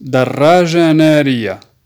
دراجة نارية.